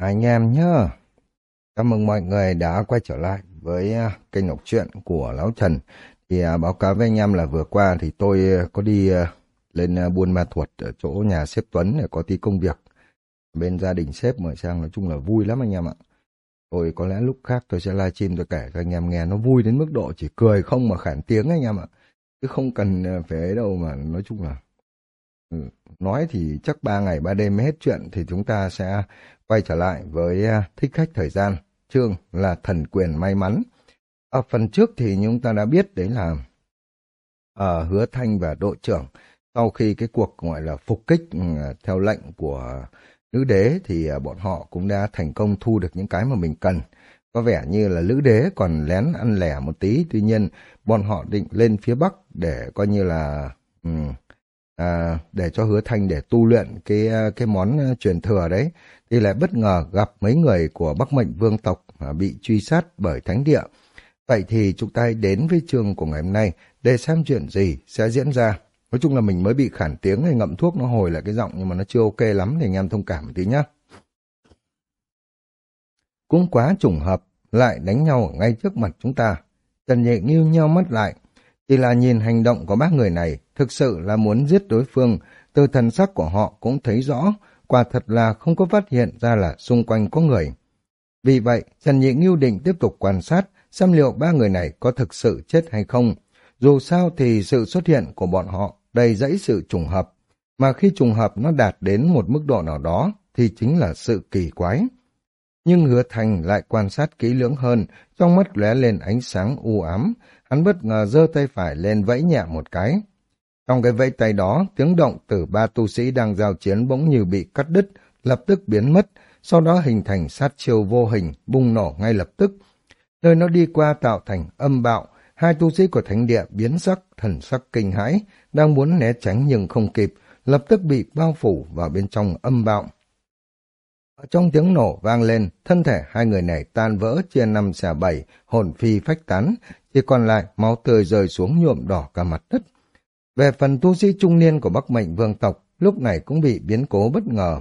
anh em nhé. Chào mừng mọi người đã quay trở lại với à, kênh đọc truyện của Lão Trần. Thì à, báo cáo với anh em là vừa qua thì tôi à, có đi lên Buôn Ma Thuột ở chỗ nhà sếp Tuấn để có tí công việc. Bên gia đình sếp mời sang nói chung là vui lắm anh em ạ. Tôi có lẽ lúc khác tôi sẽ livestream tôi kể cho anh em nghe, nó vui đến mức độ chỉ cười không mà khản tiếng anh em ạ. Chứ không cần phải ấy đâu mà nói chung là Ừ, nói thì chắc ba ngày ba đêm mới hết chuyện thì chúng ta sẽ quay trở lại với à, thích khách thời gian, chương là thần quyền may mắn. Ở phần trước thì chúng ta đã biết đấy là ở Hứa Thanh và đội trưởng sau khi cái cuộc gọi là phục kích ừ, theo lệnh của nữ đế thì à, bọn họ cũng đã thành công thu được những cái mà mình cần. Có vẻ như là nữ đế còn lén ăn lẻ một tí, tuy nhiên bọn họ định lên phía bắc để coi như là um, à, để cho hứa thanh để tu luyện cái à, cái món à, truyền thừa đấy thì lại bất ngờ gặp mấy người của Bắc Mệnh Vương tộc à, bị truy sát bởi thánh địa. Vậy thì chúng ta đến với chương của ngày hôm nay để xem chuyện gì sẽ diễn ra. Nói chung là mình mới bị khản tiếng hay ngậm thuốc nó hồi lại cái giọng nhưng mà nó chưa ok lắm thì anh em thông cảm một tí nhá. Cũng quá trùng hợp, lại đánh nhau ngay trước mặt chúng ta. Trần Nhị nghiêu nhau mắt lại, chỉ là nhìn hành động của bác người này thực sự là muốn giết đối phương, từ thần sắc của họ cũng thấy rõ, quả thật là không có phát hiện ra là xung quanh có người. Vì vậy, Trần Nhị Ngưu định tiếp tục quan sát xem liệu ba người này có thực sự chết hay không. Dù sao thì sự xuất hiện của bọn họ đầy dẫy sự trùng hợp, mà khi trùng hợp nó đạt đến một mức độ nào đó thì chính là sự kỳ quái. Nhưng hứa thành lại quan sát kỹ lưỡng hơn, trong mắt lóe lên ánh sáng u ám, hắn bất ngờ giơ tay phải lên vẫy nhẹ một cái. Trong cái vẫy tay đó, tiếng động từ ba tu sĩ đang giao chiến bỗng như bị cắt đứt, lập tức biến mất, sau đó hình thành sát chiêu vô hình, bùng nổ ngay lập tức. Nơi nó đi qua tạo thành âm bạo, hai tu sĩ của thánh địa biến sắc, thần sắc kinh hãi, đang muốn né tránh nhưng không kịp, lập tức bị bao phủ vào bên trong âm bạo. Ở trong tiếng nổ vang lên, thân thể hai người này tan vỡ chia năm xẻ bảy, hồn phi phách tán, thì còn lại máu tươi rơi xuống nhuộm đỏ cả mặt đất. Về phần tu sĩ trung niên của Bắc Mệnh Vương tộc, lúc này cũng bị biến cố bất ngờ.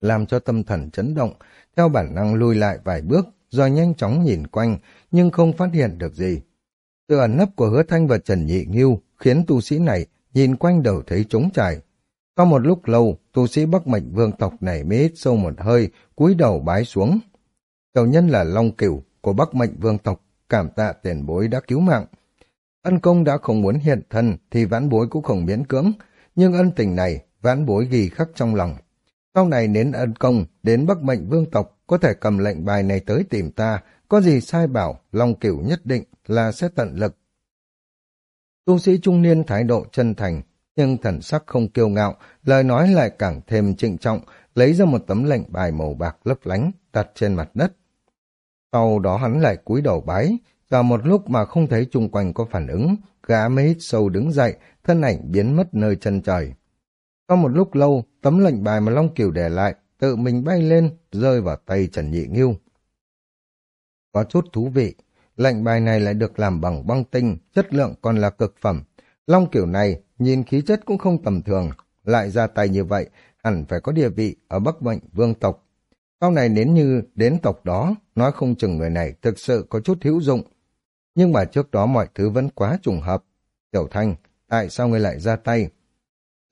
Làm cho tâm thần chấn động, theo bản năng lùi lại vài bước, rồi nhanh chóng nhìn quanh, nhưng không phát hiện được gì. Từ ẩn nấp của hứa thanh và Trần Nhị Nghiêu khiến tu sĩ này nhìn quanh đầu thấy trống trải. Sau một lúc lâu, tu sĩ Bắc Mệnh Vương tộc này mới hít sâu một hơi, cúi đầu bái xuống. Đầu nhân là Long Cửu của Bắc Mệnh Vương tộc, cảm tạ tiền bối đã cứu mạng. Ân công đã không muốn hiện thân thì vãn bối cũng không miễn cưỡng, nhưng ân tình này vãn bối ghi khắc trong lòng. Sau này đến ân công, đến Bắc Mệnh Vương tộc có thể cầm lệnh bài này tới tìm ta, có gì sai bảo, Long Cửu nhất định là sẽ tận lực. Tu sĩ trung niên thái độ chân thành, nhưng thần sắc không kiêu ngạo, lời nói lại càng thêm trịnh trọng, lấy ra một tấm lệnh bài màu bạc lấp lánh, đặt trên mặt đất. Sau đó hắn lại cúi đầu bái, và một lúc mà không thấy chung quanh có phản ứng, gã mới hít sâu đứng dậy, thân ảnh biến mất nơi chân trời. Sau một lúc lâu, tấm lệnh bài mà Long Kiều để lại, tự mình bay lên, rơi vào tay Trần Nhị Nghiêu. Có chút thú vị, lệnh bài này lại được làm bằng băng tinh, chất lượng còn là cực phẩm. Long Kiều này, nhìn khí chất cũng không tầm thường, lại ra tay như vậy, hẳn phải có địa vị ở Bắc Mệnh Vương tộc. Sau này nếu như đến tộc đó, nói không chừng người này thực sự có chút hữu dụng, nhưng mà trước đó mọi thứ vẫn quá trùng hợp. Tiểu Thanh, tại sao ngươi lại ra tay?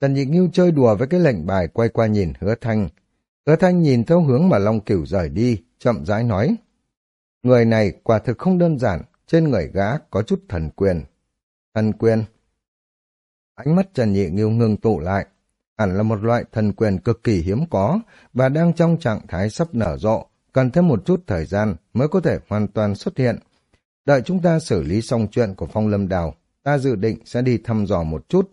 Trần Nhị Ngưu chơi đùa với cái lệnh bài quay qua nhìn hứa thanh. Hứa thanh nhìn theo hướng mà Long Cửu rời đi, chậm rãi nói. Người này quả thực không đơn giản, trên người gã có chút thần quyền. Thần quyền? Ánh mắt Trần Nhị Ngưu ngưng tụ lại. Hẳn là một loại thần quyền cực kỳ hiếm có và đang trong trạng thái sắp nở rộ, cần thêm một chút thời gian mới có thể hoàn toàn xuất hiện. Đợi chúng ta xử lý xong chuyện của Phong Lâm Đào, ta dự định sẽ đi thăm dò một chút.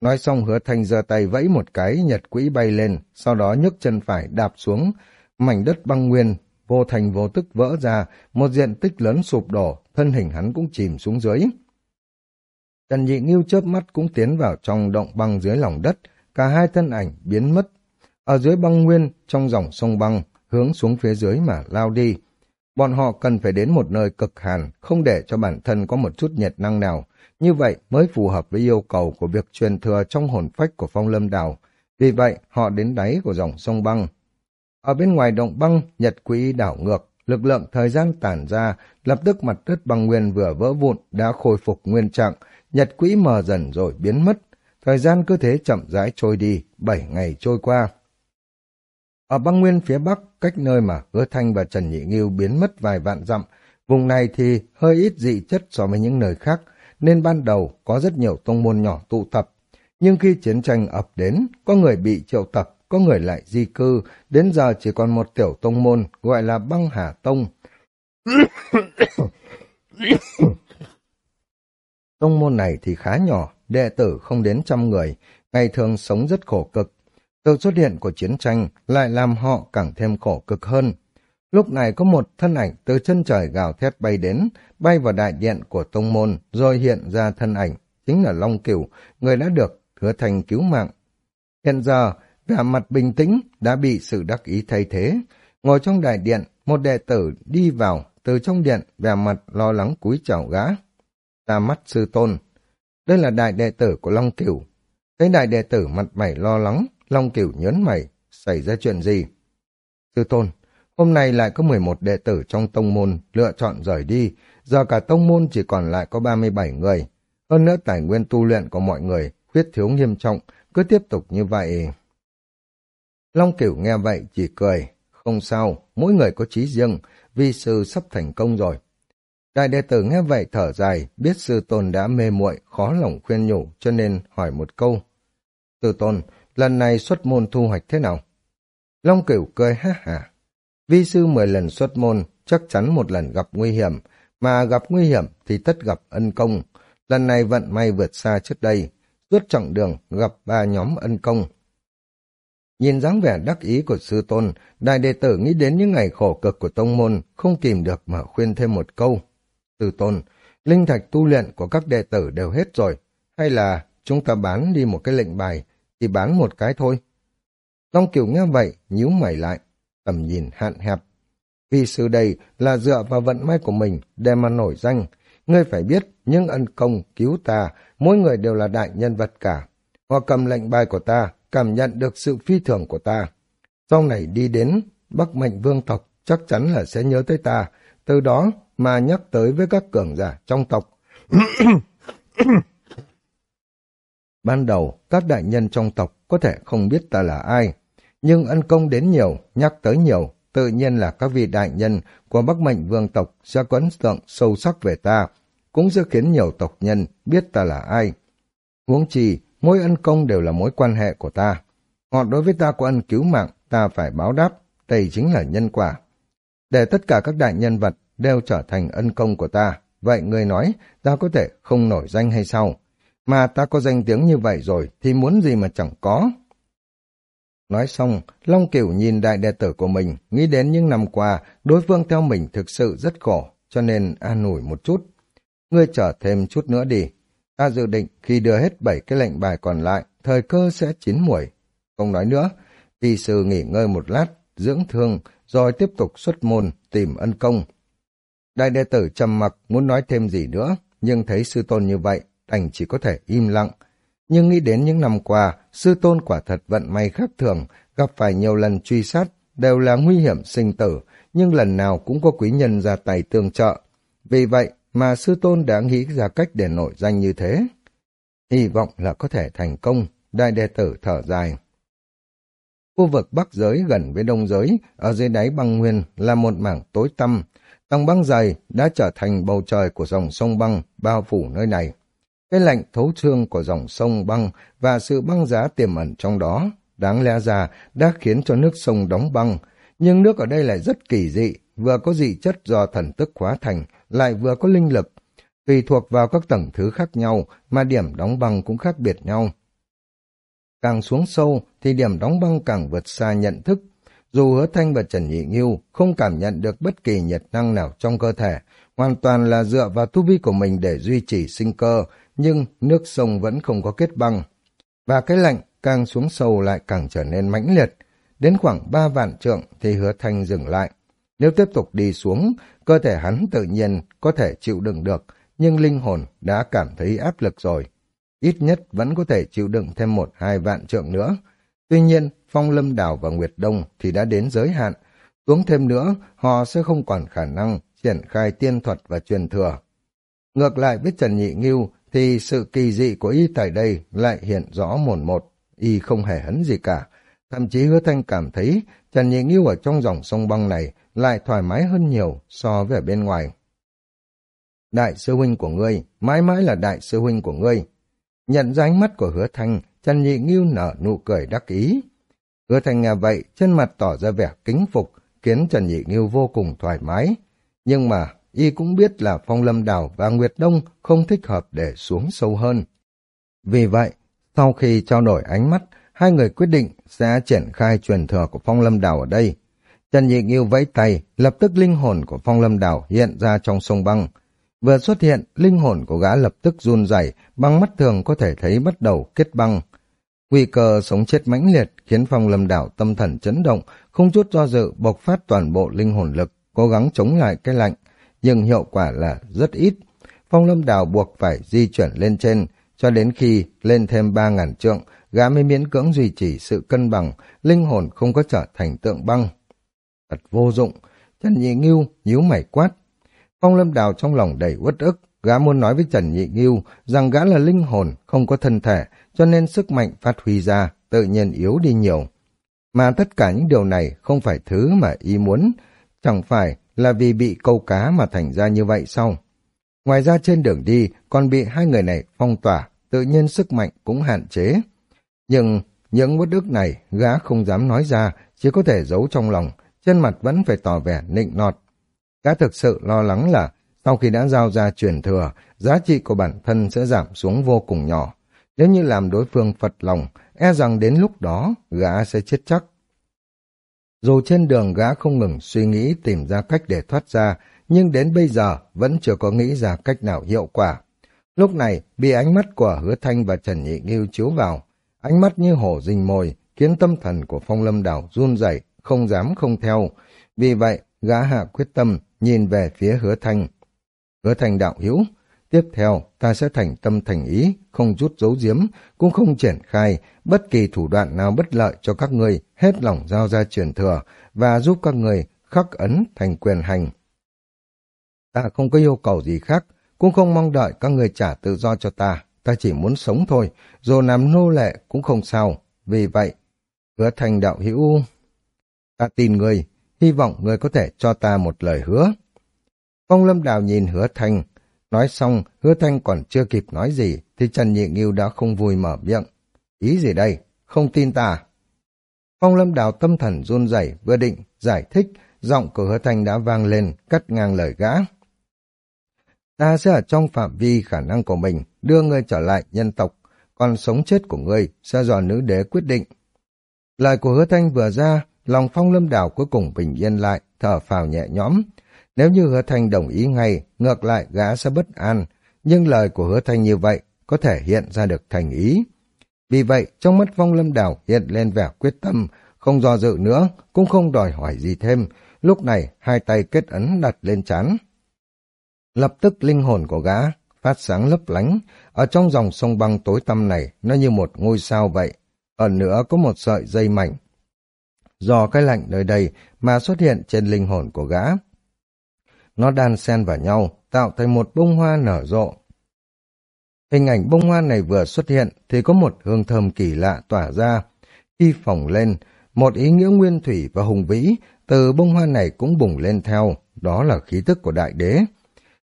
Nói xong hứa thanh giơ tay vẫy một cái, nhật quỹ bay lên, sau đó nhấc chân phải đạp xuống, mảnh đất băng nguyên, vô thành vô tức vỡ ra, một diện tích lớn sụp đổ, thân hình hắn cũng chìm xuống dưới. Trần Nhị Nghiêu chớp mắt cũng tiến vào trong động băng dưới lòng đất, cả hai thân ảnh biến mất. Ở dưới băng nguyên, trong dòng sông băng, hướng xuống phía dưới mà lao đi. Bọn họ cần phải đến một nơi cực hàn, không để cho bản thân có một chút nhiệt năng nào. Như vậy mới phù hợp với yêu cầu của việc truyền thừa trong hồn phách của phong lâm đào. Vì vậy, họ đến đáy của dòng sông băng. Ở bên ngoài động băng, nhật quỹ đảo ngược, lực lượng thời gian tản ra, lập tức mặt đất băng nguyên vừa vỡ vụn đã khôi phục nguyên trạng, nhật quỹ mờ dần rồi biến mất. Thời gian cứ thế chậm rãi trôi đi, bảy ngày trôi qua. Ở băng nguyên phía bắc, cách nơi mà Hứa Thanh và Trần Nhị Nghiêu biến mất vài vạn dặm, vùng này thì hơi ít dị chất so với những nơi khác, nên ban đầu có rất nhiều tông môn nhỏ tụ tập. Nhưng khi chiến tranh ập đến, có người bị triệu tập, có người lại di cư, đến giờ chỉ còn một tiểu tông môn gọi là băng hà tông. tông môn này thì khá nhỏ, đệ tử không đến trăm người, ngày thường sống rất khổ cực. Sự xuất hiện của chiến tranh lại làm họ càng thêm khổ cực hơn. Lúc này có một thân ảnh từ chân trời gào thét bay đến, bay vào đại điện của tông môn, rồi hiện ra thân ảnh, chính là Long Cửu, người đã được hứa thành cứu mạng. Hiện giờ, vẻ mặt bình tĩnh đã bị sự đắc ý thay thế. Ngồi trong đại điện, một đệ tử đi vào, từ trong điện, vẻ mặt lo lắng cúi chào gã. Ta mắt sư tôn. Đây là đại đệ tử của Long Cửu. Thấy đại đệ tử mặt mày lo lắng, Long Cửu nhớn mày, xảy ra chuyện gì? Sư tôn, hôm nay lại có 11 đệ tử trong tông môn lựa chọn rời đi, giờ cả tông môn chỉ còn lại có 37 người. Hơn nữa tài nguyên tu luyện của mọi người khuyết thiếu nghiêm trọng, cứ tiếp tục như vậy... Long Cửu nghe vậy chỉ cười, không sao, mỗi người có trí riêng, vi sư sắp thành công rồi. Đại đệ tử nghe vậy thở dài, biết sư tôn đã mê muội, khó lòng khuyên nhủ, cho nên hỏi một câu. Sư tôn, lần này xuất môn thu hoạch thế nào? Long Cửu cười ha hả. Vi sư mười lần xuất môn, chắc chắn một lần gặp nguy hiểm, mà gặp nguy hiểm thì tất gặp ân công. Lần này vận may vượt xa trước đây, suốt chặng đường gặp ba nhóm ân công. Nhìn dáng vẻ đắc ý của sư tôn, đại đệ tử nghĩ đến những ngày khổ cực của tông môn, không kìm được mà khuyên thêm một câu từ tôn, linh thạch tu luyện của các đệ tử đều hết rồi, hay là chúng ta bán đi một cái lệnh bài, thì bán một cái thôi. Long Kiều nghe vậy, nhíu mày lại, tầm nhìn hạn hẹp. Vì sự đây là dựa vào vận may của mình để mà nổi danh. Ngươi phải biết, những ân công cứu ta, mỗi người đều là đại nhân vật cả. Họ cầm lệnh bài của ta, cảm nhận được sự phi thường của ta. Sau này đi đến Bắc Mệnh Vương tộc, chắc chắn là sẽ nhớ tới ta, từ đó mà nhắc tới với các cường giả trong tộc. Ban đầu, các đại nhân trong tộc có thể không biết ta là ai, nhưng ân công đến nhiều, nhắc tới nhiều, tự nhiên là các vị đại nhân của Bắc Mệnh Vương tộc sẽ có ấn tượng sâu sắc về ta, cũng sẽ khiến nhiều tộc nhân biết ta là ai. Huống chi, mỗi ân công đều là mối quan hệ của ta. Họ đối với ta có ân cứu mạng, ta phải báo đáp, đây chính là nhân quả. Để tất cả các đại nhân vật đều trở thành ân công của ta, vậy ngươi nói ta có thể không nổi danh hay sao? Mà ta có danh tiếng như vậy rồi thì muốn gì mà chẳng có. Nói xong, Long Cửu nhìn đại đệ tử của mình, nghĩ đến những năm qua, đối phương theo mình thực sự rất khổ, cho nên an ủi một chút. Ngươi chờ thêm chút nữa đi. Ta dự định khi đưa hết bảy cái lệnh bài còn lại, thời cơ sẽ chín muồi. Không nói nữa, vi sư nghỉ ngơi một lát, dưỡng thương, rồi tiếp tục xuất môn, tìm ân công. Đại đệ tử trầm mặc muốn nói thêm gì nữa, nhưng thấy sư tôn như vậy, đành chỉ có thể im lặng. Nhưng nghĩ đến những năm qua, sư tôn quả thật vận may khác thường, gặp phải nhiều lần truy sát, đều là nguy hiểm sinh tử, nhưng lần nào cũng có quý nhân ra tay tương trợ. Vì vậy mà sư tôn đã nghĩ ra cách để nổi danh như thế. Hy vọng là có thể thành công, đại đệ tử thở dài. Khu vực bắc giới gần với đông giới, ở dưới đáy băng nguyên là một mảng tối tăm. Tầng băng dày đã trở thành bầu trời của dòng sông băng bao phủ nơi này. Cái lạnh thấu xương của dòng sông băng và sự băng giá tiềm ẩn trong đó, đáng lẽ ra đã khiến cho nước sông đóng băng. Nhưng nước ở đây lại rất kỳ dị, vừa có dị chất do thần tức hóa thành, lại vừa có linh lực. Tùy thuộc vào các tầng thứ khác nhau mà điểm đóng băng cũng khác biệt nhau. Càng xuống sâu thì điểm đóng băng càng vượt xa nhận thức. Dù hứa thanh và Trần Nhị Nghiêu không cảm nhận được bất kỳ nhiệt năng nào trong cơ thể, hoàn toàn là dựa vào tu vi của mình để duy trì sinh cơ, nhưng nước sông vẫn không có kết băng. Và cái lạnh càng xuống sâu lại càng trở nên mãnh liệt. Đến khoảng ba vạn trượng thì hứa thanh dừng lại. Nếu tiếp tục đi xuống, cơ thể hắn tự nhiên có thể chịu đựng được, nhưng linh hồn đã cảm thấy áp lực rồi. Ít nhất vẫn có thể chịu đựng thêm một hai vạn trượng nữa. Tuy nhiên, Phong Lâm Đảo và Nguyệt Đông thì đã đến giới hạn. Uống thêm nữa, họ sẽ không còn khả năng triển khai tiên thuật và truyền thừa. Ngược lại với Trần Nhị Nghiêu thì sự kỳ dị của y tại đây lại hiện rõ mồn một. Y không hề hấn gì cả. Thậm chí hứa thanh cảm thấy Trần Nhị Nghiêu ở trong dòng sông băng này lại thoải mái hơn nhiều so với ở bên ngoài. Đại sư huynh của ngươi, mãi mãi là đại sư huynh của ngươi. Nhận ra ánh mắt của hứa thanh, Trần Nhị Nghiêu nở nụ cười đắc ý. Hứa thanh nghe vậy, trên mặt tỏ ra vẻ kính phục, khiến Trần Nhị Nghiêu vô cùng thoải mái. Nhưng mà, y cũng biết là Phong Lâm Đảo và Nguyệt Đông không thích hợp để xuống sâu hơn. Vì vậy, sau khi trao đổi ánh mắt, hai người quyết định sẽ triển khai truyền thừa của Phong Lâm Đảo ở đây. Trần Nhị Nghiêu vẫy tay, lập tức linh hồn của Phong Lâm Đảo hiện ra trong sông băng. Vừa xuất hiện, linh hồn của gã lập tức run rẩy, băng mắt thường có thể thấy bắt đầu kết băng. Nguy cơ sống chết mãnh liệt khiến Phong Lâm Đảo tâm thần chấn động, không chút do dự bộc phát toàn bộ linh hồn lực, cố gắng chống lại cái lạnh, nhưng hiệu quả là rất ít. Phong Lâm Đảo buộc phải di chuyển lên trên, cho đến khi lên thêm ba ngàn trượng, gã mới miễn cưỡng duy trì sự cân bằng, linh hồn không có trở thành tượng băng. Thật vô dụng, Trần Nhị Ngưu nhíu mày quát. Phong Lâm Đào trong lòng đầy uất ức, gã muốn nói với Trần Nhị Ngưu rằng gã là linh hồn, không có thân thể, cho nên sức mạnh phát huy ra, tự nhiên yếu đi nhiều. Mà tất cả những điều này không phải thứ mà ý muốn, chẳng phải là vì bị câu cá mà thành ra như vậy sao? Ngoài ra trên đường đi còn bị hai người này phong tỏa, tự nhiên sức mạnh cũng hạn chế. Nhưng những bất ức này gã không dám nói ra, chỉ có thể giấu trong lòng, trên mặt vẫn phải tỏ vẻ nịnh nọt. Gã thực sự lo lắng là sau khi đã giao ra truyền thừa, giá trị của bản thân sẽ giảm xuống vô cùng nhỏ. Nếu như làm đối phương phật lòng, e rằng đến lúc đó gã sẽ chết chắc. Dù trên đường gã không ngừng suy nghĩ tìm ra cách để thoát ra, nhưng đến bây giờ vẫn chưa có nghĩ ra cách nào hiệu quả. Lúc này, bị ánh mắt của Hứa Thanh và Trần Nhị Nghiêu chiếu vào, ánh mắt như hổ rình mồi, khiến tâm thần của Phong Lâm Đảo run rẩy, không dám không theo. Vì vậy, gã hạ quyết tâm nhìn về phía Hứa Thanh. Hứa Thanh đạo hữu, tiếp theo ta sẽ thành tâm thành ý, không rút dấu giếm, cũng không triển khai bất kỳ thủ đoạn nào bất lợi cho các người hết lòng giao ra truyền thừa và giúp các người khắc ấn thành quyền hành. Ta không có yêu cầu gì khác, cũng không mong đợi các người trả tự do cho ta, ta chỉ muốn sống thôi, dù làm nô lệ cũng không sao. Vì vậy, hứa thành đạo hữu, ta tin người, hy vọng người có thể cho ta một lời hứa. Phong lâm đào nhìn hứa thành, nói xong, hứa thanh còn chưa kịp nói gì, thì Trần Nhị Nghiêu đã không vui mở miệng. Ý gì đây? Không tin ta. Phong lâm đào tâm thần run rẩy vừa định, giải thích, giọng của hứa thanh đã vang lên, cắt ngang lời gã ta sẽ ở trong phạm vi khả năng của mình đưa ngươi trở lại nhân tộc, còn sống chết của ngươi sẽ do nữ đế quyết định. Lời của hứa thanh vừa ra, lòng phong lâm đảo cuối cùng bình yên lại, thở phào nhẹ nhõm. Nếu như hứa thanh đồng ý ngay, ngược lại gã sẽ bất an, nhưng lời của hứa thanh như vậy có thể hiện ra được thành ý. Vì vậy, trong mắt Vong lâm đảo hiện lên vẻ quyết tâm, không do dự nữa, cũng không đòi hỏi gì thêm. Lúc này, hai tay kết ấn đặt lên chán. Lập tức linh hồn của gã phát sáng lấp lánh, ở trong dòng sông băng tối tăm này nó như một ngôi sao vậy. Ở nữa có một sợi dây mảnh. Do cái lạnh nơi đây mà xuất hiện trên linh hồn của gã. Nó đan xen vào nhau, tạo thành một bông hoa nở rộ. Hình ảnh bông hoa này vừa xuất hiện thì có một hương thơm kỳ lạ tỏa ra. Khi phồng lên, một ý nghĩa nguyên thủy và hùng vĩ từ bông hoa này cũng bùng lên theo, đó là khí tức của đại đế.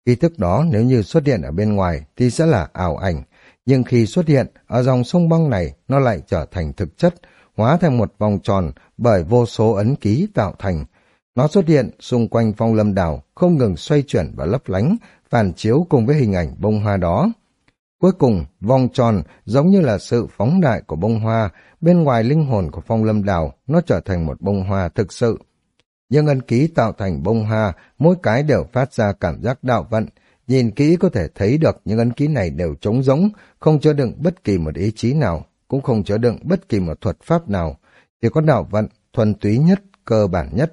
Khí tức đó nếu như xuất hiện ở bên ngoài thì sẽ là ảo ảnh, nhưng khi xuất hiện ở dòng sông băng này nó lại trở thành thực chất, hóa thành một vòng tròn bởi vô số ấn ký tạo thành. Nó xuất hiện xung quanh phong lâm đảo, không ngừng xoay chuyển và lấp lánh, phản chiếu cùng với hình ảnh bông hoa đó. Cuối cùng, vòng tròn giống như là sự phóng đại của bông hoa, bên ngoài linh hồn của phong lâm đảo, nó trở thành một bông hoa thực sự. những ân ký tạo thành bông hoa, mỗi cái đều phát ra cảm giác đạo vận. Nhìn kỹ có thể thấy được những ấn ký này đều trống rỗng, không chứa đựng bất kỳ một ý chí nào, cũng không chứa đựng bất kỳ một thuật pháp nào. Chỉ có đạo vận, thuần túy nhất, cơ bản nhất.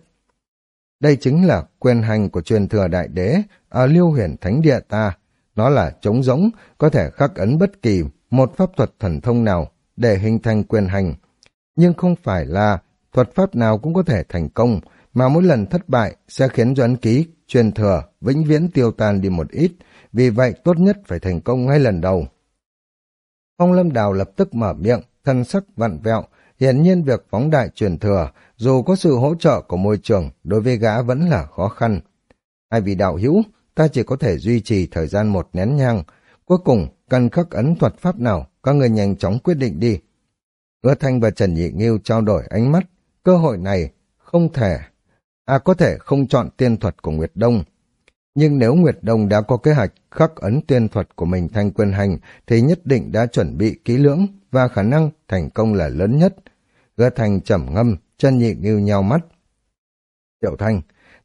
Đây chính là quyền hành của truyền thừa đại đế ở liêu huyền thánh địa ta. Nó là trống rỗng, có thể khắc ấn bất kỳ một pháp thuật thần thông nào để hình thành quyền hành. Nhưng không phải là thuật pháp nào cũng có thể thành công, mà mỗi lần thất bại sẽ khiến cho ấn ký truyền thừa vĩnh viễn tiêu tan đi một ít, vì vậy tốt nhất phải thành công ngay lần đầu. Phong Lâm Đào lập tức mở miệng, thân sắc vặn vẹo, hiển nhiên việc phóng đại truyền thừa, dù có sự hỗ trợ của môi trường, đối với gã vẫn là khó khăn. ai vì đạo hữu, ta chỉ có thể duy trì thời gian một nén nhang, cuối cùng cần khắc ấn thuật pháp nào, các người nhanh chóng quyết định đi. Ưa Thanh và Trần Nhị Nghiêu trao đổi ánh mắt, cơ hội này không thể, à có thể không chọn tiên thuật của Nguyệt Đông. Nhưng nếu Nguyệt Đông đã có kế hoạch khắc ấn tiên thuật của mình thành quyền hành thì nhất định đã chuẩn bị kỹ lưỡng và khả năng thành công là lớn nhất. Ưa Thanh trầm ngâm, Trần Nhị Nghiêu nhau mắt. Tiểu Thanh,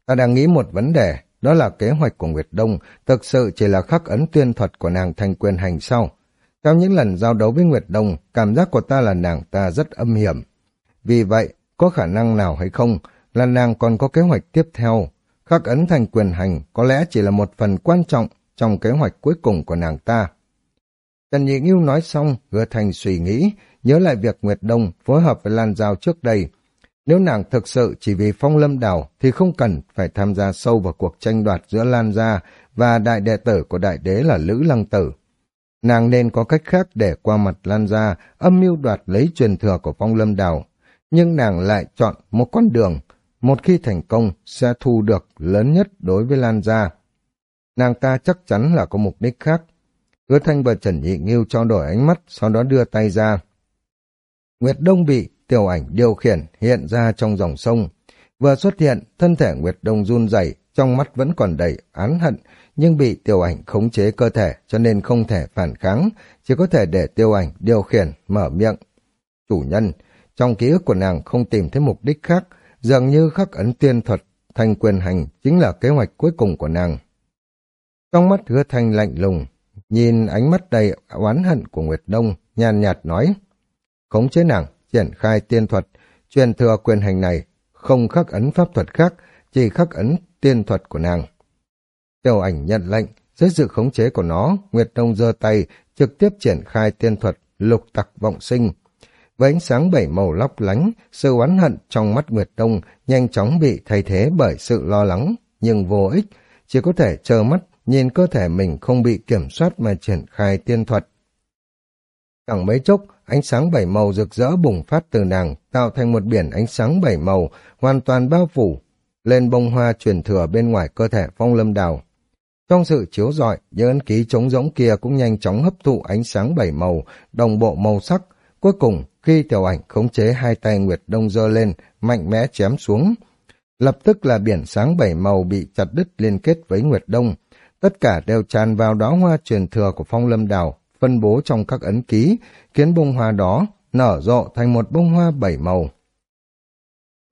ta đang nghĩ một vấn đề, đó là kế hoạch của Nguyệt Đông thực sự chỉ là khắc ấn tuyên thuật của nàng Thanh quyền hành sau. Trong những lần giao đấu với Nguyệt Đông, cảm giác của ta là nàng ta rất âm hiểm. Vì vậy, có khả năng nào hay không là nàng còn có kế hoạch tiếp theo. Khắc ấn thành quyền hành có lẽ chỉ là một phần quan trọng trong kế hoạch cuối cùng của nàng ta. Trần Nhị Nghiêu nói xong, hứa thành suy nghĩ, nhớ lại việc Nguyệt Đông phối hợp với Lan Giao trước đây, nếu nàng thực sự chỉ vì phong lâm đảo thì không cần phải tham gia sâu vào cuộc tranh đoạt giữa Lan Gia và đại đệ tử của đại đế là Lữ Lăng Tử. Nàng nên có cách khác để qua mặt Lan Gia âm mưu đoạt lấy truyền thừa của phong lâm đảo. Nhưng nàng lại chọn một con đường, một khi thành công sẽ thu được lớn nhất đối với Lan Gia. Nàng ta chắc chắn là có mục đích khác. Hứa Thanh và Trần Nhị Nghiêu trao đổi ánh mắt, sau đó đưa tay ra. Nguyệt Đông bị tiểu ảnh điều khiển hiện ra trong dòng sông. Vừa xuất hiện, thân thể Nguyệt Đông run rẩy, trong mắt vẫn còn đầy án hận, nhưng bị tiểu ảnh khống chế cơ thể cho nên không thể phản kháng, chỉ có thể để tiêu ảnh điều khiển, mở miệng. Chủ nhân, trong ký ức của nàng không tìm thấy mục đích khác, dường như khắc ấn tiên thuật, thành quyền hành chính là kế hoạch cuối cùng của nàng. Trong mắt hứa thanh lạnh lùng, nhìn ánh mắt đầy oán hận của Nguyệt Đông, nhàn nhạt nói, khống chế nàng, triển khai tiên thuật, truyền thừa quyền hành này, không khắc ấn pháp thuật khác, chỉ khắc ấn tiên thuật của nàng. Tiểu ảnh nhận lệnh, dưới sự khống chế của nó, Nguyệt Đông giơ tay, trực tiếp triển khai tiên thuật lục tặc vọng sinh. Với ánh sáng bảy màu lóc lánh, sự oán hận trong mắt Nguyệt Đông nhanh chóng bị thay thế bởi sự lo lắng, nhưng vô ích, chỉ có thể chờ mắt nhìn cơ thể mình không bị kiểm soát mà triển khai tiên thuật. Chẳng mấy chốc, ánh sáng bảy màu rực rỡ bùng phát từ nàng, tạo thành một biển ánh sáng bảy màu, hoàn toàn bao phủ, lên bông hoa truyền thừa bên ngoài cơ thể phong lâm đào. Trong sự chiếu rọi, những ấn ký trống rỗng kia cũng nhanh chóng hấp thụ ánh sáng bảy màu, đồng bộ màu sắc. Cuối cùng, khi tiểu ảnh khống chế hai tay Nguyệt Đông dơ lên, mạnh mẽ chém xuống. Lập tức là biển sáng bảy màu bị chặt đứt liên kết với Nguyệt Đông. Tất cả đều tràn vào đó hoa truyền thừa của phong lâm đào, phân bố trong các ấn ký, khiến bông hoa đó nở rộ thành một bông hoa bảy màu.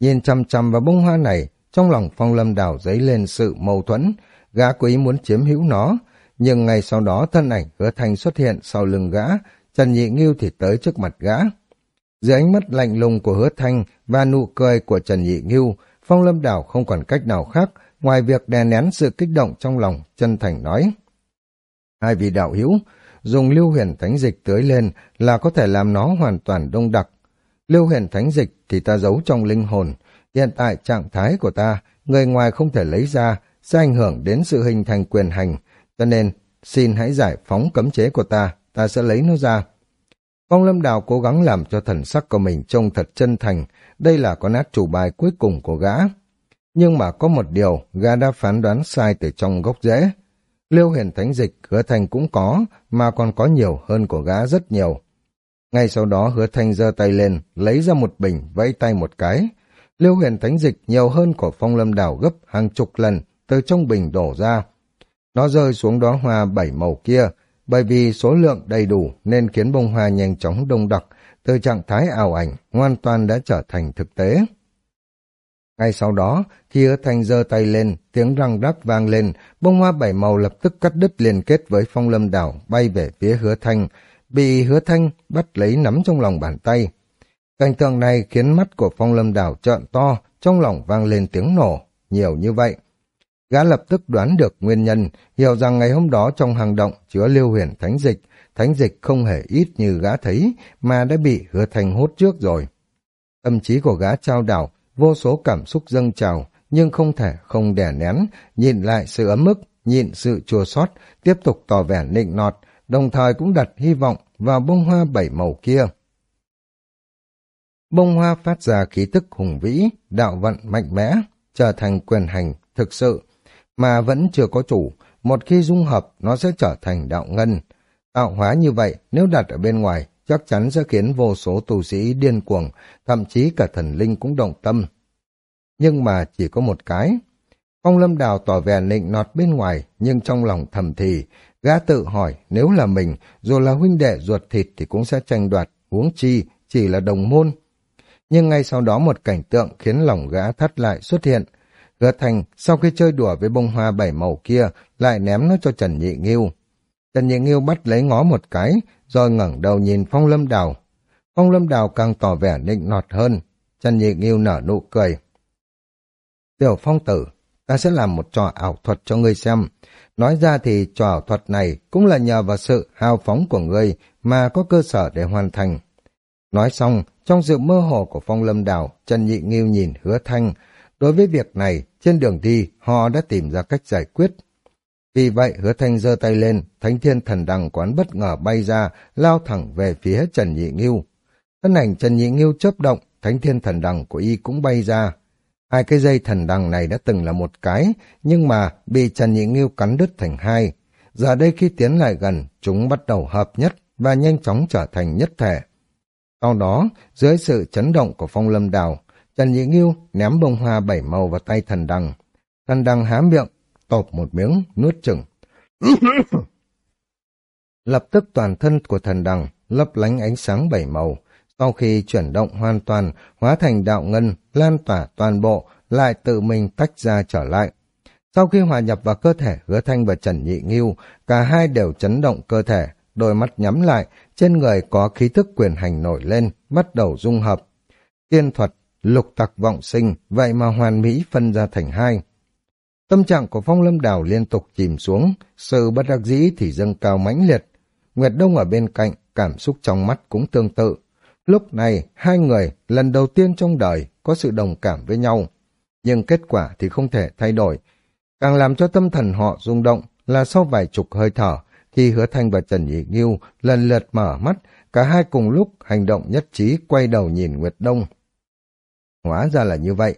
Nhìn chăm chăm vào bông hoa này, trong lòng phong lâm đảo dấy lên sự mâu thuẫn, gã quý muốn chiếm hữu nó, nhưng ngày sau đó thân ảnh hứa thanh xuất hiện sau lưng gã, Trần Nhị Nghiêu thì tới trước mặt gã. Dưới ánh mắt lạnh lùng của hứa thanh và nụ cười của Trần Nhị Nghiêu, phong lâm đảo không còn cách nào khác ngoài việc đè nén sự kích động trong lòng, chân thành nói. Hai vị đạo hữu, dùng lưu huyền thánh dịch tưới lên là có thể làm nó hoàn toàn đông đặc. Lưu huyền thánh dịch thì ta giấu trong linh hồn. Hiện tại trạng thái của ta, người ngoài không thể lấy ra, sẽ ảnh hưởng đến sự hình thành quyền hành. Cho nên, xin hãy giải phóng cấm chế của ta, ta sẽ lấy nó ra. Phong lâm đào cố gắng làm cho thần sắc của mình trông thật chân thành, đây là con át chủ bài cuối cùng của gã. Nhưng mà có một điều, gã đã phán đoán sai từ trong gốc rễ. Liêu huyền thánh dịch hứa thanh cũng có, mà còn có nhiều hơn của gã rất nhiều. Ngay sau đó hứa thanh giơ tay lên, lấy ra một bình, vẫy tay một cái. Liêu huyền thánh dịch nhiều hơn của phong lâm đảo gấp hàng chục lần, từ trong bình đổ ra. Nó rơi xuống đó hoa bảy màu kia, bởi vì số lượng đầy đủ nên khiến bông hoa nhanh chóng đông đặc, từ trạng thái ảo ảnh hoàn toàn đã trở thành thực tế. Ngay sau đó, khi hứa thanh giơ tay lên, tiếng răng rắc vang lên, bông hoa bảy màu lập tức cắt đứt liên kết với phong lâm đảo, bay về phía hứa thanh, bị hứa thanh bắt lấy nắm trong lòng bàn tay. Cảnh tượng này khiến mắt của phong lâm đảo trợn to, trong lòng vang lên tiếng nổ, nhiều như vậy. Gã lập tức đoán được nguyên nhân, hiểu rằng ngày hôm đó trong hang động chứa lưu huyền thánh dịch, thánh dịch không hề ít như gã thấy, mà đã bị hứa thanh hút trước rồi. Tâm trí của gã trao đảo, vô số cảm xúc dâng trào, nhưng không thể không đè nén, nhìn lại sự ấm ức, nhịn sự chua xót, tiếp tục tỏ vẻ nịnh nọt, đồng thời cũng đặt hy vọng vào bông hoa bảy màu kia. Bông hoa phát ra khí tức hùng vĩ, đạo vận mạnh mẽ, trở thành quyền hành thực sự, mà vẫn chưa có chủ, một khi dung hợp nó sẽ trở thành đạo ngân. Tạo hóa như vậy, nếu đặt ở bên ngoài, chắc chắn sẽ khiến vô số tu sĩ điên cuồng, thậm chí cả thần linh cũng động tâm. Nhưng mà chỉ có một cái. Phong lâm đào tỏ vẻ nịnh nọt bên ngoài, nhưng trong lòng thầm thì, gã tự hỏi nếu là mình, dù là huynh đệ ruột thịt thì cũng sẽ tranh đoạt, huống chi, chỉ là đồng môn. Nhưng ngay sau đó một cảnh tượng khiến lòng gã thắt lại xuất hiện. gã Thành sau khi chơi đùa với bông hoa bảy màu kia lại ném nó cho Trần Nhị Nghiêu. Trần Nhị Nghiêu bắt lấy ngó một cái, rồi ngẩng đầu nhìn Phong Lâm Đào. Phong Lâm Đào càng tỏ vẻ nịnh nọt hơn. Trần Nhị Nghiêu nở nụ cười. Tiểu Phong Tử, ta sẽ làm một trò ảo thuật cho ngươi xem. Nói ra thì trò ảo thuật này cũng là nhờ vào sự hào phóng của ngươi mà có cơ sở để hoàn thành. Nói xong, trong sự mơ hồ của Phong Lâm Đào, Trần Nhị Nghiêu nhìn hứa thanh. Đối với việc này, trên đường đi, họ đã tìm ra cách giải quyết. Vì vậy, hứa thanh giơ tay lên, thánh thiên thần đằng quán bất ngờ bay ra, lao thẳng về phía Trần Nhị Nghiêu. Thân ảnh Trần Nhị Nghiêu chớp động, thánh thiên thần đằng của y cũng bay ra. Hai cái dây thần đằng này đã từng là một cái, nhưng mà bị Trần Nhị Nghiêu cắn đứt thành hai. Giờ đây khi tiến lại gần, chúng bắt đầu hợp nhất và nhanh chóng trở thành nhất thể. Sau đó, dưới sự chấn động của phong lâm đào, Trần Nhị Nghiêu ném bông hoa bảy màu vào tay thần đằng. Thần đằng há miệng, tộp một miếng, nuốt chừng. Lập tức toàn thân của thần đằng lấp lánh ánh sáng bảy màu. Sau khi chuyển động hoàn toàn, hóa thành đạo ngân, lan tỏa toàn bộ, lại tự mình tách ra trở lại. Sau khi hòa nhập vào cơ thể hứa thanh và Trần Nhị Nghiêu, cả hai đều chấn động cơ thể, đôi mắt nhắm lại, trên người có khí thức quyền hành nổi lên, bắt đầu dung hợp. Tiên thuật, lục tặc vọng sinh, vậy mà hoàn mỹ phân ra thành hai. Tâm trạng của Phong Lâm Đào liên tục chìm xuống, sự bất đắc dĩ thì dâng cao mãnh liệt. Nguyệt Đông ở bên cạnh, cảm xúc trong mắt cũng tương tự. Lúc này, hai người lần đầu tiên trong đời có sự đồng cảm với nhau. Nhưng kết quả thì không thể thay đổi. Càng làm cho tâm thần họ rung động là sau vài chục hơi thở, khi Hứa Thanh và Trần Nhị Nghiêu lần lượt mở mắt, cả hai cùng lúc hành động nhất trí quay đầu nhìn Nguyệt Đông. Hóa ra là như vậy.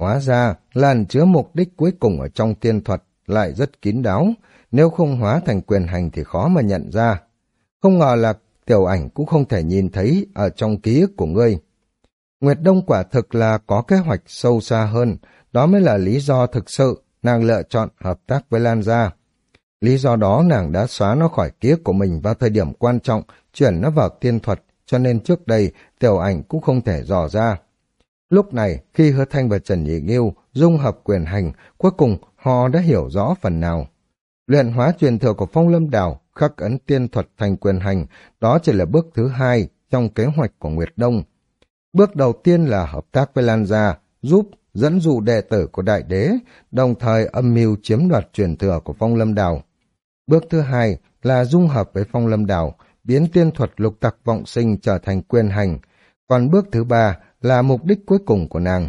Hóa ra là chứa mục đích cuối cùng ở trong tiên thuật lại rất kín đáo, nếu không hóa thành quyền hành thì khó mà nhận ra. Không ngờ là tiểu ảnh cũng không thể nhìn thấy ở trong ký ức của ngươi. Nguyệt Đông quả thực là có kế hoạch sâu xa hơn, đó mới là lý do thực sự nàng lựa chọn hợp tác với Lan Gia. Lý do đó nàng đã xóa nó khỏi ký ức của mình vào thời điểm quan trọng, chuyển nó vào tiên thuật, cho nên trước đây tiểu ảnh cũng không thể dò ra. Lúc này, khi Hứa Thanh và Trần Nhị Nghiêu dung hợp quyền hành, cuối cùng họ đã hiểu rõ phần nào. Luyện hóa truyền thừa của Phong Lâm Đào, khắc ấn tiên thuật thành quyền hành, đó chỉ là bước thứ hai trong kế hoạch của Nguyệt Đông. Bước đầu tiên là hợp tác với Lan Gia, giúp dẫn dụ đệ tử của Đại Đế, đồng thời âm mưu chiếm đoạt truyền thừa của Phong Lâm Đào. Bước thứ hai là dung hợp với Phong Lâm Đào, biến tiên thuật lục tặc vọng sinh trở thành quyền hành. Còn bước thứ ba là mục đích cuối cùng của nàng.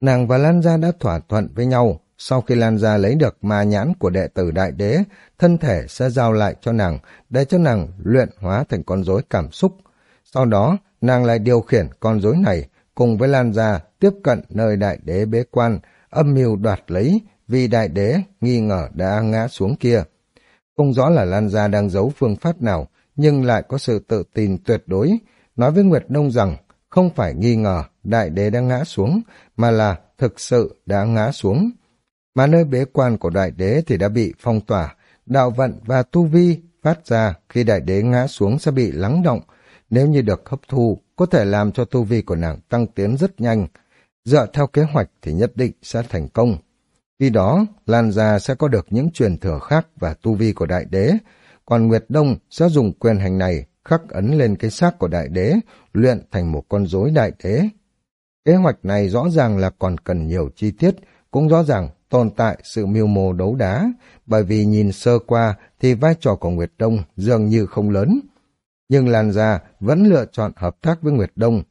Nàng và Lan Gia đã thỏa thuận với nhau, sau khi Lan Gia lấy được ma nhãn của đệ tử đại đế, thân thể sẽ giao lại cho nàng, để cho nàng luyện hóa thành con rối cảm xúc. Sau đó, nàng lại điều khiển con rối này, cùng với Lan Gia tiếp cận nơi đại đế bế quan, âm mưu đoạt lấy, vì đại đế nghi ngờ đã ngã xuống kia. Không rõ là Lan Gia đang giấu phương pháp nào, nhưng lại có sự tự tin tuyệt đối, nói với Nguyệt Đông rằng không phải nghi ngờ đại đế đã ngã xuống, mà là thực sự đã ngã xuống. Mà nơi bế quan của đại đế thì đã bị phong tỏa, đạo vận và tu vi phát ra khi đại đế ngã xuống sẽ bị lắng động. Nếu như được hấp thu, có thể làm cho tu vi của nàng tăng tiến rất nhanh. Dựa theo kế hoạch thì nhất định sẽ thành công. Khi đó, Lan Gia sẽ có được những truyền thừa khác và tu vi của đại đế, còn Nguyệt Đông sẽ dùng quyền hành này khắc ấn lên cái xác của đại đế, luyện thành một con rối đại đế. Kế hoạch này rõ ràng là còn cần nhiều chi tiết, cũng rõ ràng tồn tại sự mưu mô đấu đá, bởi vì nhìn sơ qua thì vai trò của Nguyệt Đông dường như không lớn. Nhưng Lan Gia vẫn lựa chọn hợp tác với Nguyệt Đông.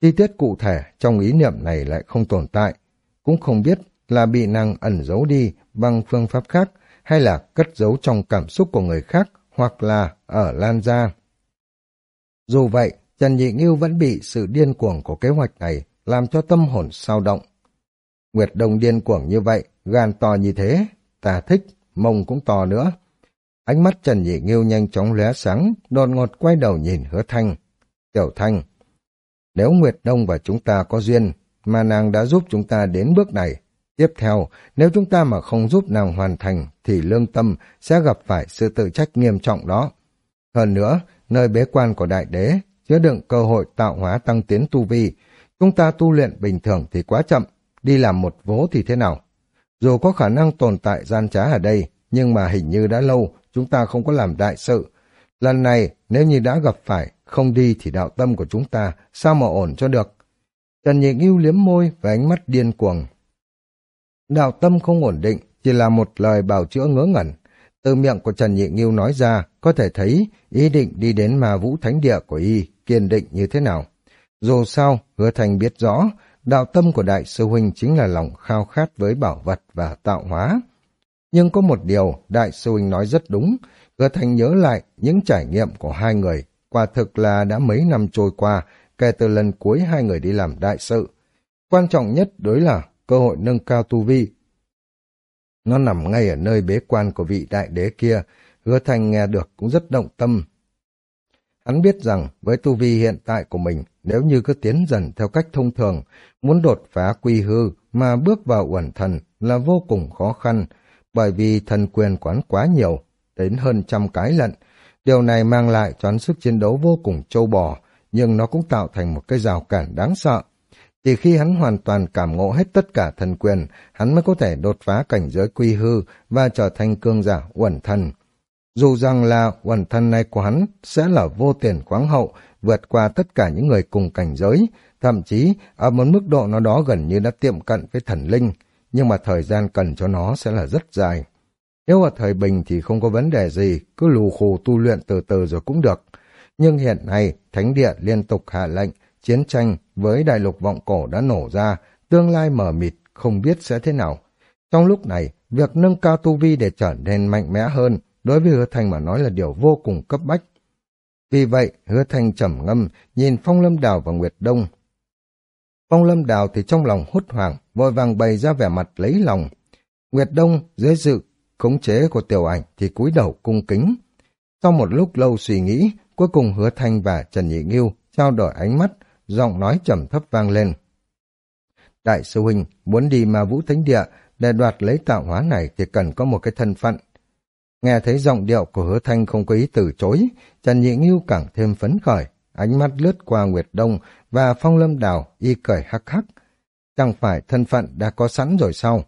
Chi tiết cụ thể trong ý niệm này lại không tồn tại, cũng không biết là bị nàng ẩn giấu đi bằng phương pháp khác hay là cất giấu trong cảm xúc của người khác hoặc là ở lan gia. Dù vậy, Trần Nhị Nghiêu vẫn bị sự điên cuồng của kế hoạch này làm cho tâm hồn sao động. Nguyệt Đông điên cuồng như vậy, gan to như thế, ta thích, mông cũng to nữa. Ánh mắt Trần Nhị Nghiêu nhanh chóng lóe sáng, đột ngột quay đầu nhìn hứa thanh. Tiểu thanh, nếu Nguyệt Đông và chúng ta có duyên, mà nàng đã giúp chúng ta đến bước này, tiếp theo, nếu chúng ta mà không giúp nàng hoàn thành, thì lương tâm sẽ gặp phải sự tự trách nghiêm trọng đó. Hơn nữa, nơi bế quan của đại đế, chứa đựng cơ hội tạo hóa tăng tiến tu vi, chúng ta tu luyện bình thường thì quá chậm, đi làm một vố thì thế nào? Dù có khả năng tồn tại gian trá ở đây, nhưng mà hình như đã lâu chúng ta không có làm đại sự. Lần này, nếu như đã gặp phải, không đi thì đạo tâm của chúng ta, sao mà ổn cho được? Trần Nhị Ngưu liếm môi và ánh mắt điên cuồng. Đạo tâm không ổn định, chỉ là một lời bào chữa ngớ ngẩn. Từ miệng của Trần Nhị Nghiêu nói ra, có thể thấy ý định đi đến ma vũ thánh địa của y kiên định như thế nào. Dù sao, hứa thành biết rõ, đạo tâm của đại sư huynh chính là lòng khao khát với bảo vật và tạo hóa. Nhưng có một điều đại sư huynh nói rất đúng, hứa thành nhớ lại những trải nghiệm của hai người, quả thực là đã mấy năm trôi qua kể từ lần cuối hai người đi làm đại sự. Quan trọng nhất đối là cơ hội nâng cao tu vi. Nó nằm ngay ở nơi bế quan của vị đại đế kia, hứa thành nghe được cũng rất động tâm. Hắn biết rằng với tu vi hiện tại của mình, nếu như cứ tiến dần theo cách thông thường, muốn đột phá quy hư mà bước vào uẩn thần là vô cùng khó khăn, bởi vì thần quyền quán quá nhiều, đến hơn trăm cái lận. Điều này mang lại cho hắn sức chiến đấu vô cùng trâu bò, nhưng nó cũng tạo thành một cái rào cản đáng sợ. Chỉ khi hắn hoàn toàn cảm ngộ hết tất cả thần quyền, hắn mới có thể đột phá cảnh giới quy hư và trở thành cương giả uẩn thần. Dù rằng là uẩn thần này của hắn sẽ là vô tiền khoáng hậu, vượt qua tất cả những người cùng cảnh giới, thậm chí ở một mức độ nào đó gần như đã tiệm cận với thần linh, nhưng mà thời gian cần cho nó sẽ là rất dài. Nếu ở thời bình thì không có vấn đề gì, cứ lù khù tu luyện từ từ rồi cũng được. Nhưng hiện nay, Thánh Địa liên tục hạ lệnh, chiến tranh với đại lục vọng cổ đã nổ ra, tương lai mờ mịt, không biết sẽ thế nào. Trong lúc này, việc nâng cao tu vi để trở nên mạnh mẽ hơn, đối với hứa thành mà nói là điều vô cùng cấp bách. Vì vậy, hứa thành trầm ngâm, nhìn Phong Lâm Đào và Nguyệt Đông. Phong Lâm Đào thì trong lòng hốt hoảng, vội vàng bày ra vẻ mặt lấy lòng. Nguyệt Đông, dưới sự khống chế của tiểu ảnh thì cúi đầu cung kính. Sau một lúc lâu suy nghĩ, cuối cùng hứa thanh và Trần Nhị Nghiêu trao đổi ánh mắt, giọng nói trầm thấp vang lên. Đại sư huynh muốn đi mà vũ thánh địa để đoạt lấy tạo hóa này thì cần có một cái thân phận. Nghe thấy giọng điệu của hứa thanh không có ý từ chối, Trần Nhị Nghiêu càng thêm phấn khởi, ánh mắt lướt qua Nguyệt Đông và Phong Lâm Đào y cười hắc hắc. Chẳng phải thân phận đã có sẵn rồi sao?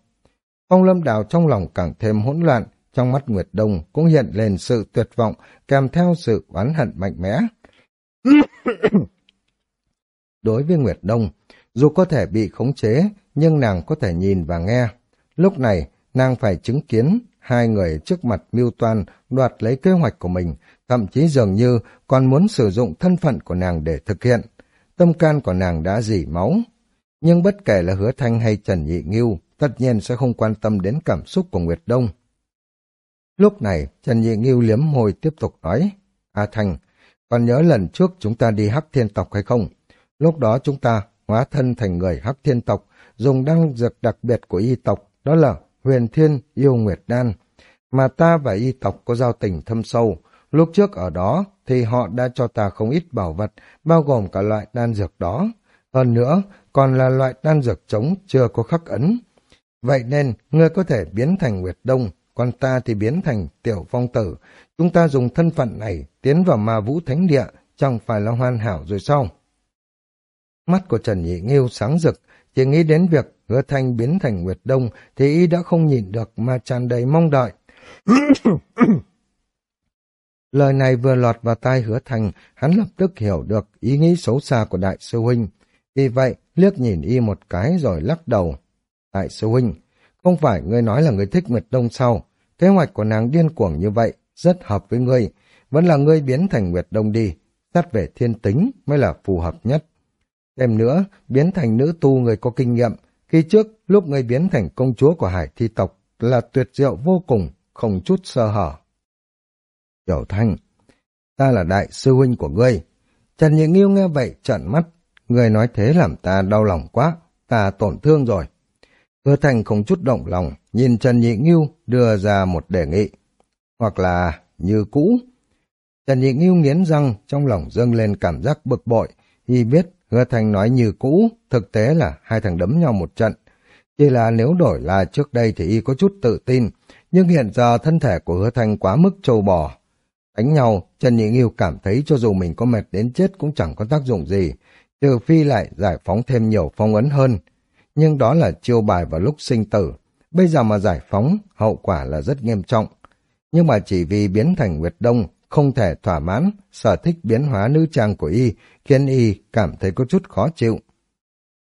Phong Lâm Đào trong lòng càng thêm hỗn loạn, trong mắt Nguyệt Đông cũng hiện lên sự tuyệt vọng kèm theo sự oán hận mạnh mẽ. Đối với Nguyệt Đông, dù có thể bị khống chế, nhưng nàng có thể nhìn và nghe. Lúc này, nàng phải chứng kiến hai người trước mặt mưu toan đoạt lấy kế hoạch của mình, thậm chí dường như còn muốn sử dụng thân phận của nàng để thực hiện. Tâm can của nàng đã dỉ máu. Nhưng bất kể là hứa thanh hay Trần Nhị Nghiêu, tất nhiên sẽ không quan tâm đến cảm xúc của Nguyệt Đông. Lúc này, Trần Nhị Nghiêu liếm môi tiếp tục nói, A Thanh, còn nhớ lần trước chúng ta đi hắc thiên tộc hay không? Lúc đó chúng ta hóa thân thành người hắc thiên tộc, dùng đăng dược đặc biệt của y tộc, đó là huyền thiên yêu nguyệt đan. Mà ta và y tộc có giao tình thâm sâu, lúc trước ở đó thì họ đã cho ta không ít bảo vật, bao gồm cả loại đan dược đó. Hơn nữa, còn là loại đan dược chống chưa có khắc ấn. Vậy nên, ngươi có thể biến thành Nguyệt Đông, còn ta thì biến thành Tiểu Phong Tử. Chúng ta dùng thân phận này tiến vào ma vũ thánh địa, chẳng phải là hoàn hảo rồi sao? Mắt của Trần Nhị Nghiêu sáng rực, chỉ nghĩ đến việc hứa thanh biến thành Nguyệt Đông thì y đã không nhìn được mà tràn đầy mong đợi. Lời này vừa lọt vào tai hứa Thành, hắn lập tức hiểu được ý nghĩ xấu xa của đại sư huynh. Vì vậy, liếc nhìn y một cái rồi lắc đầu. Đại sư huynh, không phải ngươi nói là ngươi thích Nguyệt Đông sao? Kế hoạch của nàng điên cuồng như vậy, rất hợp với ngươi. Vẫn là ngươi biến thành Nguyệt Đông đi, sát về thiên tính mới là phù hợp nhất. Thêm nữa, biến thành nữ tu người có kinh nghiệm, khi trước lúc người biến thành công chúa của hải thi tộc là tuyệt diệu vô cùng, không chút sơ hở. Tiểu Thanh, ta là đại sư huynh của ngươi. Trần Nhị Nghiêu nghe vậy trợn mắt, người nói thế làm ta đau lòng quá, ta tổn thương rồi. Hứa Thành không chút động lòng, nhìn Trần Nhị Nghiêu đưa ra một đề nghị. Hoặc là như cũ. Trần Nhị Nghiêu nghiến răng, trong lòng dâng lên cảm giác bực bội, y biết Hứa Thành nói như cũ, thực tế là hai thằng đấm nhau một trận. Chỉ là nếu đổi là trước đây thì y có chút tự tin, nhưng hiện giờ thân thể của Hứa Thành quá mức trâu bò. Đánh nhau, Trần Nhị Nghiêu cảm thấy cho dù mình có mệt đến chết cũng chẳng có tác dụng gì, trừ phi lại giải phóng thêm nhiều phong ấn hơn. Nhưng đó là chiêu bài vào lúc sinh tử. Bây giờ mà giải phóng, hậu quả là rất nghiêm trọng. Nhưng mà chỉ vì biến thành Nguyệt Đông, không thể thỏa mãn, sở thích biến hóa nữ trang của y, khiến y cảm thấy có chút khó chịu.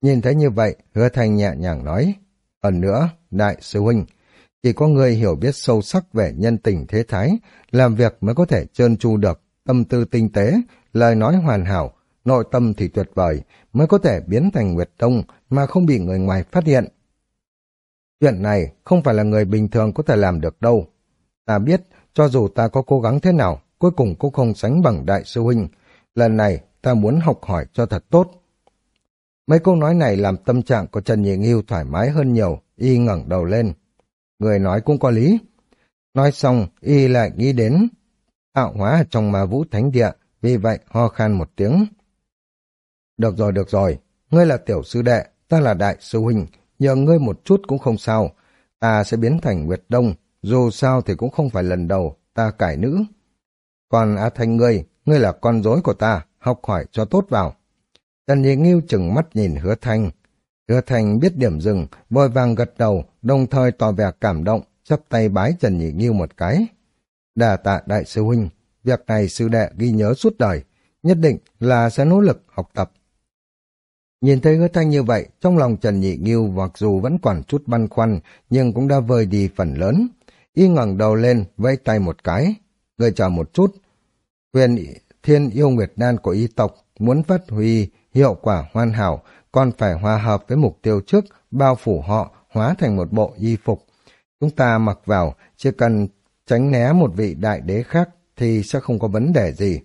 Nhìn thấy như vậy, hứa thanh nhẹ nhàng nói, ẩn nữa, đại sư huynh, chỉ có người hiểu biết sâu sắc về nhân tình thế thái, làm việc mới có thể trơn tru được, tâm tư tinh tế, lời nói hoàn hảo, nội tâm thì tuyệt vời, mới có thể biến thành Nguyệt tông mà không bị người ngoài phát hiện. Chuyện này không phải là người bình thường có thể làm được đâu. Ta biết, cho dù ta có cố gắng thế nào, cuối cùng cũng không sánh bằng đại sư huynh. Lần này, ta muốn học hỏi cho thật tốt. Mấy câu nói này làm tâm trạng của Trần Nhị Nghiêu thoải mái hơn nhiều, y ngẩng đầu lên. Người nói cũng có lý. Nói xong, y lại nghĩ đến tạo hóa trong ma vũ thánh địa, vì vậy ho khan một tiếng. Được rồi, được rồi, ngươi là tiểu sư đệ, ta là đại sư huynh, nhờ ngươi một chút cũng không sao. Ta sẽ biến thành Nguyệt Đông, dù sao thì cũng không phải lần đầu ta cải nữ. Còn A Thanh ngươi, ngươi là con rối của ta, học hỏi cho tốt vào. Trần Nhị Nghiêu chừng mắt nhìn hứa thanh. Hứa thanh biết điểm dừng, vội vàng gật đầu, đồng thời tỏ vẻ cảm động, chắp tay bái Trần Nhị Nghiêu một cái. Đà tạ đại sư huynh, việc này sư đệ ghi nhớ suốt đời, nhất định là sẽ nỗ lực học tập. Nhìn thấy hứa thanh như vậy, trong lòng Trần Nhị Nghiêu mặc dù vẫn còn chút băn khoăn, nhưng cũng đã vơi đi phần lớn. Y ngẩng đầu lên, vẫy tay một cái. Người chờ một chút. Huyền thiên yêu nguyệt đan của y tộc muốn phát huy hiệu quả hoàn hảo, còn phải hòa hợp với mục tiêu trước, bao phủ họ, hóa thành một bộ y phục. Chúng ta mặc vào, chỉ cần tránh né một vị đại đế khác thì sẽ không có vấn đề gì.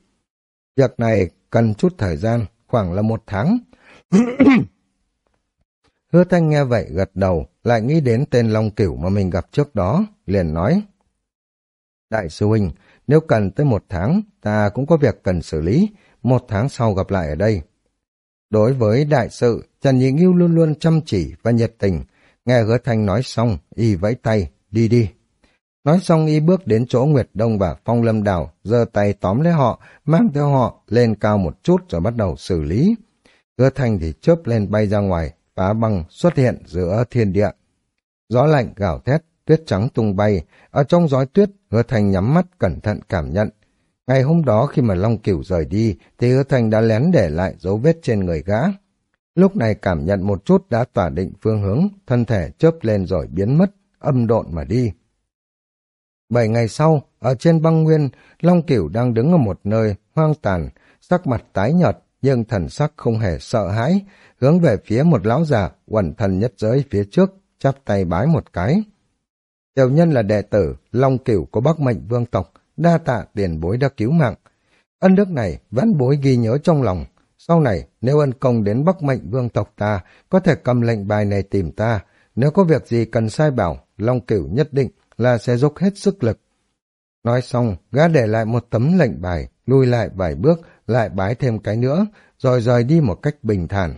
Việc này cần chút thời gian, khoảng là một tháng. Hứa Thanh nghe vậy gật đầu, lại nghĩ đến tên Long Cửu mà mình gặp trước đó, liền nói. Đại sư huynh, nếu cần tới một tháng, ta cũng có việc cần xử lý, một tháng sau gặp lại ở đây. Đối với đại sự, Trần Nhị Nghiêu luôn luôn chăm chỉ và nhiệt tình. Nghe hứa thanh nói xong, y vẫy tay, đi đi. Nói xong y bước đến chỗ Nguyệt Đông và Phong Lâm Đảo, giơ tay tóm lấy họ, mang theo họ lên cao một chút rồi bắt đầu xử lý. Hứa thanh thì chớp lên bay ra ngoài, phá băng xuất hiện giữa thiên địa. Gió lạnh gào thét, tuyết trắng tung bay, ở trong gió tuyết, hứa thanh nhắm mắt cẩn thận cảm nhận. Ngày hôm đó khi mà Long Cửu rời đi, thì hứa thanh đã lén để lại dấu vết trên người gã. Lúc này cảm nhận một chút đã tỏa định phương hướng, thân thể chớp lên rồi biến mất, âm độn mà đi. Bảy ngày sau, ở trên băng nguyên, Long Cửu đang đứng ở một nơi hoang tàn, sắc mặt tái nhợt, nhưng thần sắc không hề sợ hãi, hướng về phía một lão già quẩn thần nhất giới phía trước, chắp tay bái một cái. Tiểu nhân là đệ tử, Long Cửu của Bắc Mệnh Vương tộc, đa tạ tiền bối đã cứu mạng. Ân đức này vẫn bối ghi nhớ trong lòng. Sau này, nếu ân công đến Bắc Mệnh Vương tộc ta, có thể cầm lệnh bài này tìm ta. Nếu có việc gì cần sai bảo, Long Cửu nhất định là sẽ dốc hết sức lực. Nói xong, gã để lại một tấm lệnh bài, lui lại vài bước, lại bái thêm cái nữa, rồi rời đi một cách bình thản.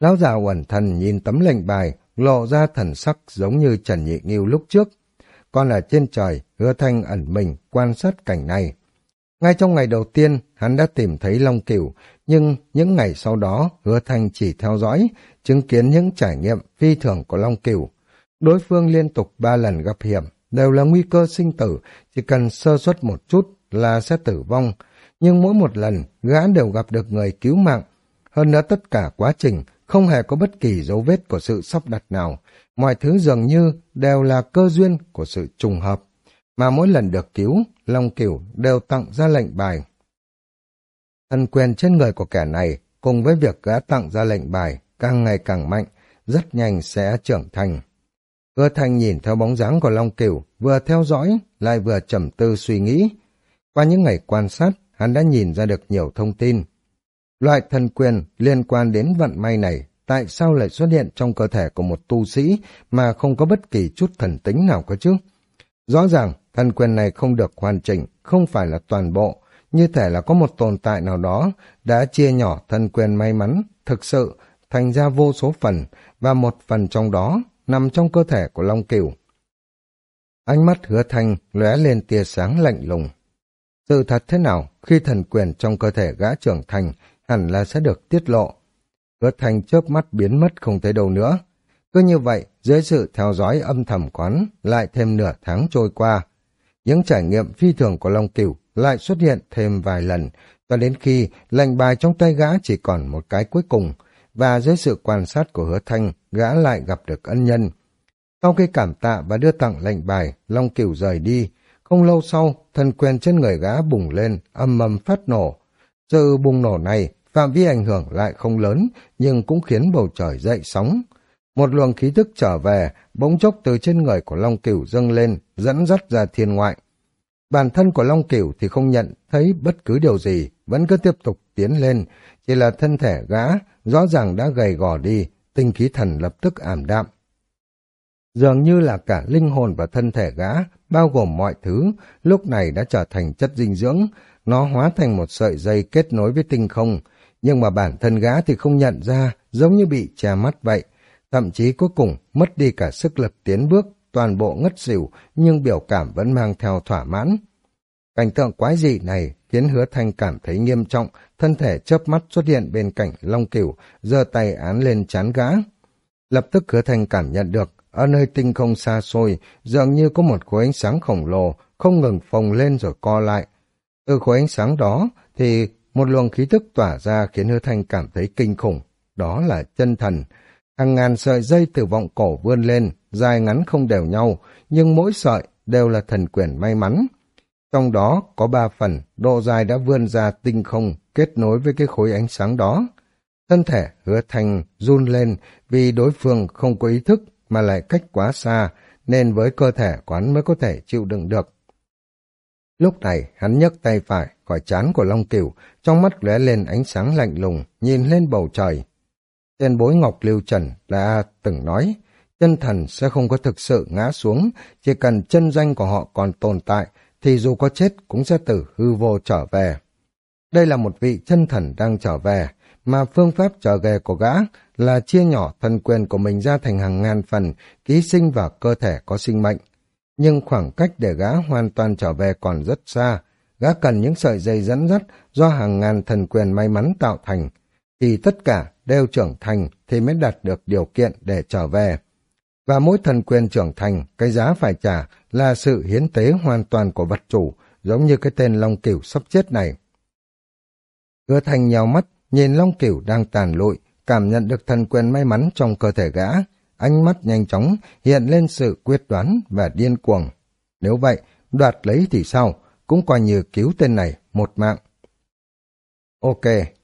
Lão già uẩn thần nhìn tấm lệnh bài, lộ ra thần sắc giống như Trần Nhị Nghiêu lúc trước. Còn ở trên trời, hứa thanh ẩn mình quan sát cảnh này. Ngay trong ngày đầu tiên, hắn đã tìm thấy Long Cửu, nhưng những ngày sau đó, hứa thanh chỉ theo dõi, chứng kiến những trải nghiệm phi thường của Long Cửu. Đối phương liên tục ba lần gặp hiểm, đều là nguy cơ sinh tử, chỉ cần sơ suất một chút là sẽ tử vong. Nhưng mỗi một lần, gã đều gặp được người cứu mạng. Hơn nữa tất cả quá trình không hề có bất kỳ dấu vết của sự sắp đặt nào, mọi thứ dường như đều là cơ duyên của sự trùng hợp, mà mỗi lần được cứu, Long Cửu đều tặng ra lệnh bài. Thân quyền trên người của kẻ này cùng với việc gã tặng ra lệnh bài càng ngày càng mạnh, rất nhanh sẽ trưởng thành. Hứa Thanh nhìn theo bóng dáng của Long Cửu, vừa theo dõi, lại vừa trầm tư suy nghĩ. Qua những ngày quan sát, hắn đã nhìn ra được nhiều thông tin. Loại thần quyền liên quan đến vận may này, tại sao lại xuất hiện trong cơ thể của một tu sĩ mà không có bất kỳ chút thần tính nào có chứ? Rõ ràng, thần quyền này không được hoàn chỉnh, không phải là toàn bộ, như thể là có một tồn tại nào đó đã chia nhỏ thần quyền may mắn, thực sự thành ra vô số phần, và một phần trong đó nằm trong cơ thể của Long Cửu. Ánh mắt hứa thanh lóe lên tia sáng lạnh lùng. Sự thật thế nào khi thần quyền trong cơ thể gã trưởng thành hẳn là sẽ được tiết lộ. Hứa thanh chớp mắt biến mất không thấy đâu nữa. Cứ như vậy, dưới sự theo dõi âm thầm quán, lại thêm nửa tháng trôi qua. Những trải nghiệm phi thường của Long Cửu lại xuất hiện thêm vài lần, cho đến khi lệnh bài trong tay gã chỉ còn một cái cuối cùng, và dưới sự quan sát của hứa thanh, gã lại gặp được ân nhân. Sau khi cảm tạ và đưa tặng lệnh bài, Long Cửu rời đi. Không lâu sau, thân quen trên người gã bùng lên, âm mầm phát nổ. Sự bùng nổ này, phạm vi ảnh hưởng lại không lớn, nhưng cũng khiến bầu trời dậy sóng. Một luồng khí thức trở về, bỗng chốc từ trên người của Long Cửu dâng lên, dẫn dắt ra thiên ngoại. Bản thân của Long Cửu thì không nhận thấy bất cứ điều gì, vẫn cứ tiếp tục tiến lên, chỉ là thân thể gã rõ ràng đã gầy gò đi, tinh khí thần lập tức ảm đạm. Dường như là cả linh hồn và thân thể gã, bao gồm mọi thứ, lúc này đã trở thành chất dinh dưỡng, nó hóa thành một sợi dây kết nối với tinh không, nhưng mà bản thân gã thì không nhận ra, giống như bị che mắt vậy, thậm chí cuối cùng mất đi cả sức lực tiến bước, toàn bộ ngất xỉu, nhưng biểu cảm vẫn mang theo thỏa mãn. Cảnh tượng quái dị này khiến hứa thanh cảm thấy nghiêm trọng, thân thể chớp mắt xuất hiện bên cạnh Long Cửu, giơ tay án lên chán gã. Lập tức hứa thanh cảm nhận được, ở nơi tinh không xa xôi, dường như có một khối ánh sáng khổng lồ, không ngừng phồng lên rồi co lại. Từ khối ánh sáng đó, thì một luồng khí tức tỏa ra khiến hứa thanh cảm thấy kinh khủng. Đó là chân thần. Hàng ngàn sợi dây từ vọng cổ vươn lên, dài ngắn không đều nhau, nhưng mỗi sợi đều là thần quyền may mắn. Trong đó có ba phần, độ dài đã vươn ra tinh không, kết nối với cái khối ánh sáng đó. Thân thể hứa thành run lên vì đối phương không có ý thức mà lại cách quá xa, nên với cơ thể quán mới có thể chịu đựng được. Lúc này, hắn nhấc tay phải, khỏi chán của Long Cửu, trong mắt lóe lên ánh sáng lạnh lùng, nhìn lên bầu trời. Tên bối Ngọc Lưu Trần là từng nói, chân thần sẽ không có thực sự ngã xuống, chỉ cần chân danh của họ còn tồn tại, thì dù có chết cũng sẽ tử hư vô trở về. Đây là một vị chân thần đang trở về, mà phương pháp trở về của gã là chia nhỏ thần quyền của mình ra thành hàng ngàn phần, ký sinh vào cơ thể có sinh mệnh. Nhưng khoảng cách để gã hoàn toàn trở về còn rất xa, gã cần những sợi dây dẫn dắt do hàng ngàn thần quyền may mắn tạo thành, thì tất cả đều trưởng thành thì mới đạt được điều kiện để trở về. Và mỗi thần quyền trưởng thành, cái giá phải trả là sự hiến tế hoàn toàn của vật chủ, giống như cái tên Long Cửu sắp chết này. Hứa thành nhào mắt, nhìn Long Cửu đang tàn lụi, cảm nhận được thần quyền may mắn trong cơ thể gã, ánh mắt nhanh chóng hiện lên sự quyết đoán và điên cuồng. Nếu vậy, đoạt lấy thì sao, cũng coi như cứu tên này một mạng. Ok,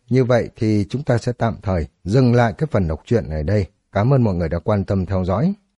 như vậy thì chúng ta sẽ tạm thời dừng lại cái phần đọc truyện này đây. Cảm ơn mọi người đã quan tâm theo dõi.